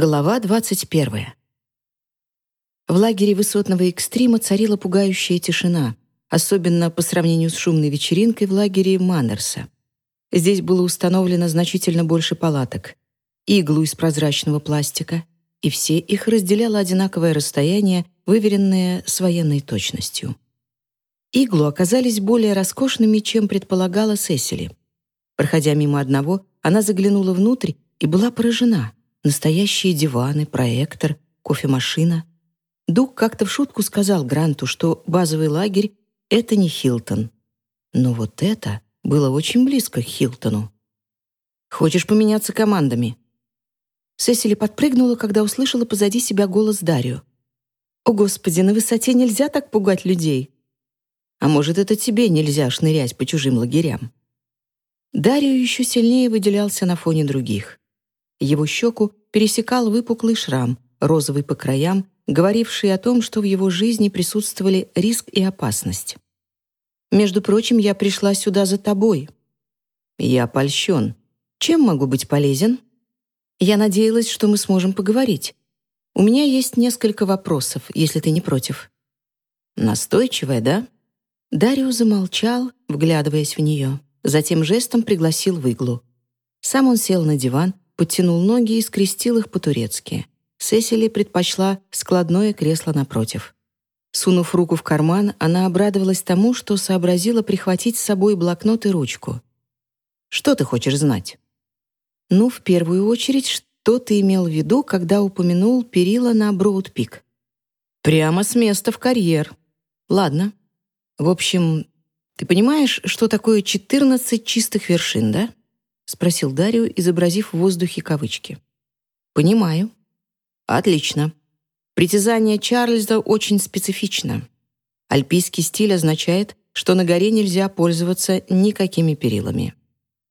Глава 21. В лагере высотного экстрима царила пугающая тишина, особенно по сравнению с шумной вечеринкой в лагере Маннерса. Здесь было установлено значительно больше палаток, иглу из прозрачного пластика, и все их разделяло одинаковое расстояние, выверенное с военной точностью. Иглу оказались более роскошными, чем предполагала Сесили. Проходя мимо одного, она заглянула внутрь и была поражена — Настоящие диваны, проектор, кофемашина. Дуг как-то в шутку сказал Гранту, что базовый лагерь — это не Хилтон. Но вот это было очень близко к Хилтону. «Хочешь поменяться командами?» Сесили подпрыгнула, когда услышала позади себя голос Дарью. «О, Господи, на высоте нельзя так пугать людей!» «А может, это тебе нельзя шнырять по чужим лагерям?» Дарью еще сильнее выделялся на фоне других. Его щеку пересекал выпуклый шрам, розовый по краям, говоривший о том, что в его жизни присутствовали риск и опасность. «Между прочим, я пришла сюда за тобой». «Я польщен. Чем могу быть полезен?» «Я надеялась, что мы сможем поговорить. У меня есть несколько вопросов, если ты не против». «Настойчивая, да?» Дарио замолчал, вглядываясь в нее. Затем жестом пригласил в иглу. Сам он сел на диван, подтянул ноги и скрестил их по-турецки. Сесили предпочла складное кресло напротив. Сунув руку в карман, она обрадовалась тому, что сообразила прихватить с собой блокнот и ручку. «Что ты хочешь знать?» «Ну, в первую очередь, что ты имел в виду, когда упомянул перила на Броуд-Пик?» «Прямо с места в карьер. Ладно. В общем, ты понимаешь, что такое 14 чистых вершин, да?» — спросил Дарио, изобразив в воздухе кавычки. «Понимаю». «Отлично. Притязание Чарльза очень специфично. Альпийский стиль означает, что на горе нельзя пользоваться никакими перилами.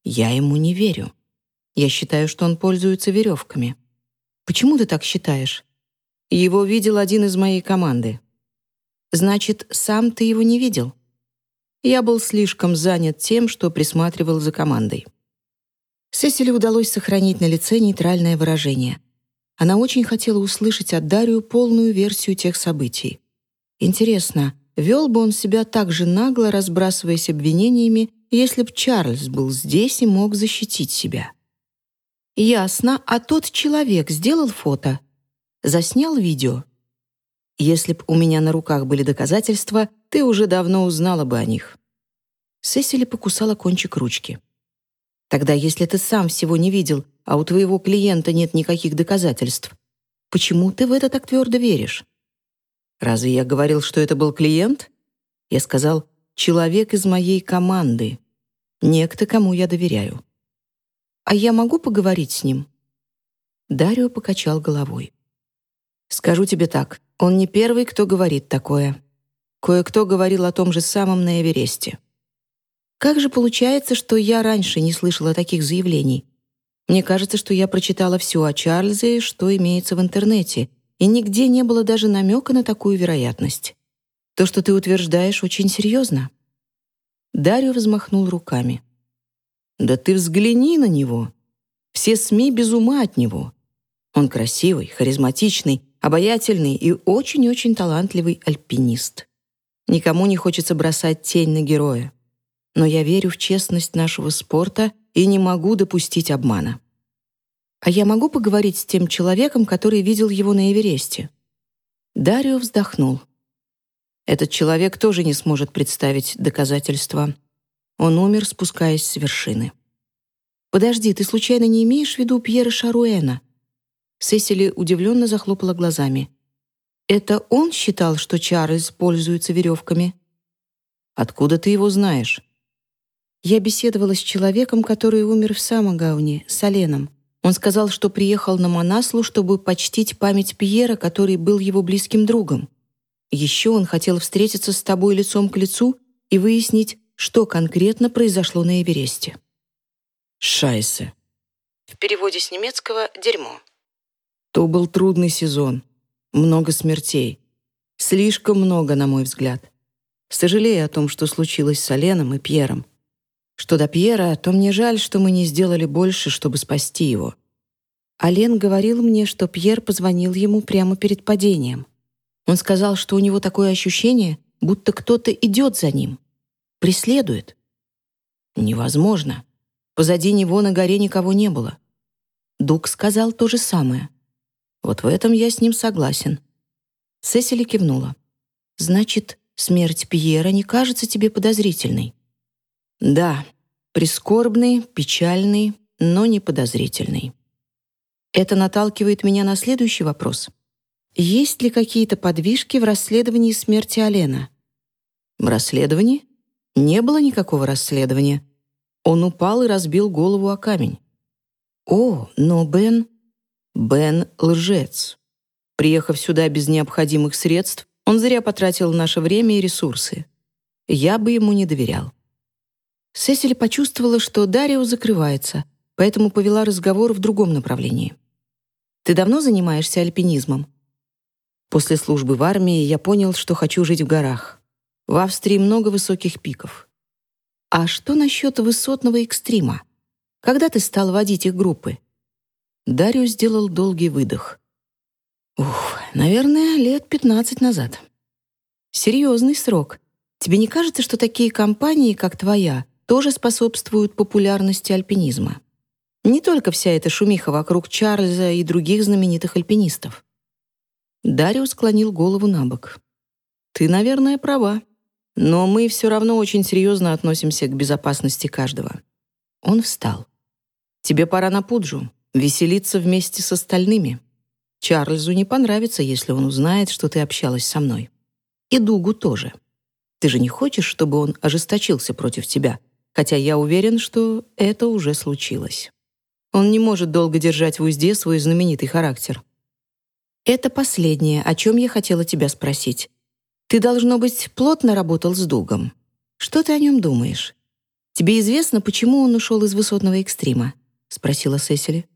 Я ему не верю. Я считаю, что он пользуется веревками. Почему ты так считаешь? Его видел один из моей команды. Значит, сам ты его не видел? Я был слишком занят тем, что присматривал за командой. Сесили удалось сохранить на лице нейтральное выражение. Она очень хотела услышать от Дарью полную версию тех событий. Интересно, вел бы он себя так же нагло, разбрасываясь обвинениями, если б Чарльз был здесь и мог защитить себя? Ясно, а тот человек сделал фото? Заснял видео? Если б у меня на руках были доказательства, ты уже давно узнала бы о них. Сесили покусала кончик ручки. Тогда, если ты сам всего не видел, а у твоего клиента нет никаких доказательств, почему ты в это так твердо веришь? Разве я говорил, что это был клиент? Я сказал, человек из моей команды. Некто, кому я доверяю. А я могу поговорить с ним? Дарио покачал головой. Скажу тебе так, он не первый, кто говорит такое. Кое-кто говорил о том же самом на Эвересте. Как же получается, что я раньше не слышала таких заявлений? Мне кажется, что я прочитала все о Чарльзе, что имеется в интернете, и нигде не было даже намека на такую вероятность. То, что ты утверждаешь, очень серьезно. Дарио взмахнул руками. «Да ты взгляни на него! Все СМИ без ума от него. Он красивый, харизматичный, обаятельный и очень-очень талантливый альпинист. Никому не хочется бросать тень на героя но я верю в честность нашего спорта и не могу допустить обмана. А я могу поговорить с тем человеком, который видел его на Эвересте? Дарио вздохнул. Этот человек тоже не сможет представить доказательства. Он умер, спускаясь с вершины. «Подожди, ты случайно не имеешь в виду Пьера Шаруэна?» Сесили удивленно захлопала глазами. «Это он считал, что Чарльз пользуется веревками?» «Откуда ты его знаешь?» Я беседовала с человеком, который умер в Самогауне, с Оленом. Он сказал, что приехал на Манаслу, чтобы почтить память Пьера, который был его близким другом. Еще он хотел встретиться с тобой лицом к лицу и выяснить, что конкретно произошло на Эвересте. «Шайсе». В переводе с немецкого «дерьмо». То был трудный сезон. Много смертей. Слишком много, на мой взгляд. Сожалею о том, что случилось с Оленом и Пьером. Что до Пьера, то мне жаль, что мы не сделали больше, чтобы спасти его. Ален говорил мне, что Пьер позвонил ему прямо перед падением. Он сказал, что у него такое ощущение, будто кто-то идет за ним, преследует. Невозможно. Позади него на горе никого не было. Дуг сказал то же самое. Вот в этом я с ним согласен. Сесили кивнула. Значит, смерть Пьера не кажется тебе подозрительной? Да, прискорбный, печальный, но не подозрительный. Это наталкивает меня на следующий вопрос. Есть ли какие-то подвижки в расследовании смерти Алена? В расследовании? Не было никакого расследования. Он упал и разбил голову о камень. О, но Бен... Бен — лжец. Приехав сюда без необходимых средств, он зря потратил наше время и ресурсы. Я бы ему не доверял. Сесили почувствовала, что Дарио закрывается, поэтому повела разговор в другом направлении. «Ты давно занимаешься альпинизмом?» После службы в армии я понял, что хочу жить в горах. В Австрии много высоких пиков. А что насчет высотного экстрима? Когда ты стал водить их группы? Дарио сделал долгий выдох. Ух, наверное, лет 15 назад. Серьезный срок. Тебе не кажется, что такие компании, как твоя, тоже способствуют популярности альпинизма? Не только вся эта шумиха вокруг Чарльза и других знаменитых альпинистов. Дарио склонил голову на бок. Ты, наверное, права. Но мы все равно очень серьезно относимся к безопасности каждого. Он встал. Тебе пора на Пуджу, веселиться вместе с остальными. Чарльзу не понравится, если он узнает, что ты общалась со мной. И Дугу тоже. Ты же не хочешь, чтобы он ожесточился против тебя, хотя я уверен, что это уже случилось. Он не может долго держать в узде свой знаменитый характер. Это последнее, о чем я хотела тебя спросить. Ты, должно быть, плотно работал с Дугом. Что ты о нем думаешь? Тебе известно, почему он ушел из высотного экстрима?» — спросила Сесили.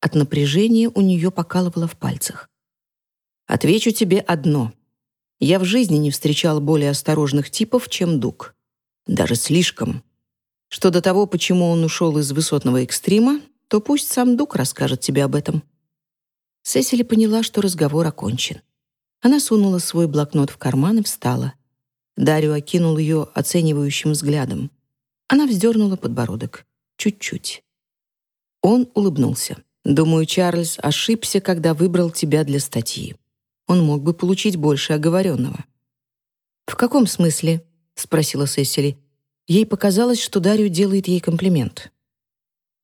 От напряжения у нее покалывало в пальцах. «Отвечу тебе одно. Я в жизни не встречал более осторожных типов, чем Дуг. Даже слишком. Что до того, почему он ушел из высотного экстрима, то пусть сам Дуг расскажет тебе об этом». Сесили поняла, что разговор окончен. Она сунула свой блокнот в карман и встала. Дарио окинул ее оценивающим взглядом. Она вздернула подбородок. Чуть-чуть. Он улыбнулся. «Думаю, Чарльз ошибся, когда выбрал тебя для статьи. Он мог бы получить больше оговоренного». «В каком смысле?» — спросила Сесили. Ей показалось, что Дарью делает ей комплимент.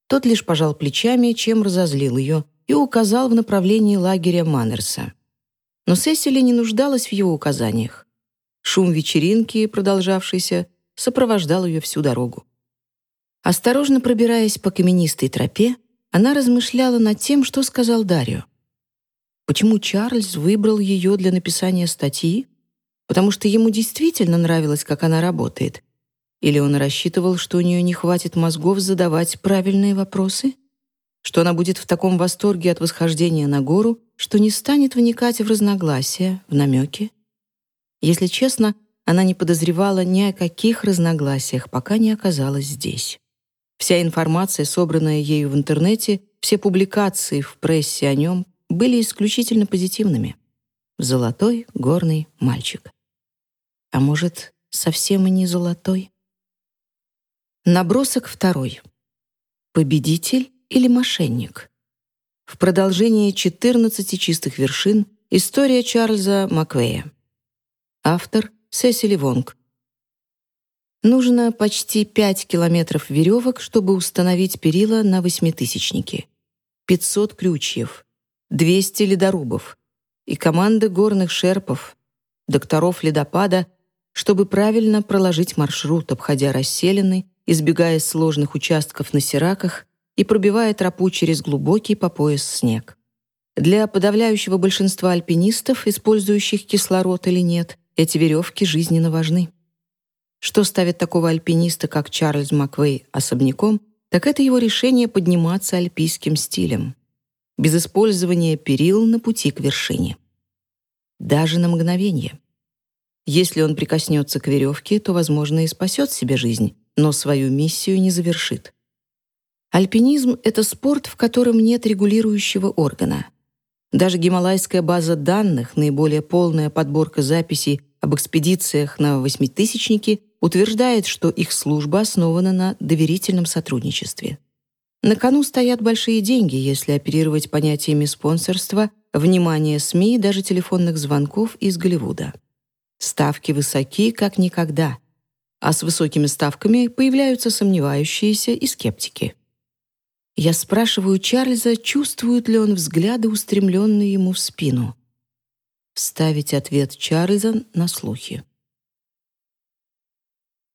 Тот лишь пожал плечами, чем разозлил ее, и указал в направлении лагеря Маннерса. Но Сесили не нуждалась в его указаниях. Шум вечеринки, продолжавшийся, сопровождал ее всю дорогу. Осторожно пробираясь по каменистой тропе, она размышляла над тем, что сказал Дарио. Почему Чарльз выбрал ее для написания статьи? Потому что ему действительно нравилось, как она работает. Или он рассчитывал, что у нее не хватит мозгов задавать правильные вопросы? Что она будет в таком восторге от восхождения на гору, что не станет вникать в разногласия, в намеки. Если честно, она не подозревала ни о каких разногласиях, пока не оказалась здесь. Вся информация, собранная ею в интернете, все публикации в прессе о нем были исключительно позитивными. Золотой горный мальчик. А может, совсем и не золотой? Набросок второй. Победитель или мошенник? В продолжении 14 чистых вершин история Чарльза Маквея. Автор Сесили Вонг. Нужно почти 5 километров веревок, чтобы установить перила на восьмитысячнике. 500 крючьев, 200 ледорубов и команда горных шерпов, докторов ледопада, чтобы правильно проложить маршрут, обходя расселены, избегая сложных участков на сираках и пробивая тропу через глубокий по пояс снег. Для подавляющего большинства альпинистов, использующих кислород или нет, эти веревки жизненно важны. Что ставит такого альпиниста, как Чарльз Маквей, особняком, так это его решение подниматься альпийским стилем, без использования перил на пути к вершине. Даже на мгновение. Если он прикоснется к веревке, то, возможно, и спасет себе жизнь, но свою миссию не завершит. Альпинизм — это спорт, в котором нет регулирующего органа. Даже гималайская база данных, наиболее полная подборка записей об экспедициях на восьмитысячники, утверждает, что их служба основана на доверительном сотрудничестве. На кону стоят большие деньги, если оперировать понятиями спонсорства, внимания СМИ и даже телефонных звонков из Голливуда. Ставки высоки, как никогда. А с высокими ставками появляются сомневающиеся и скептики. Я спрашиваю Чарльза, чувствует ли он взгляды, устремленные ему в спину. Ставить ответ Чарльза на слухи.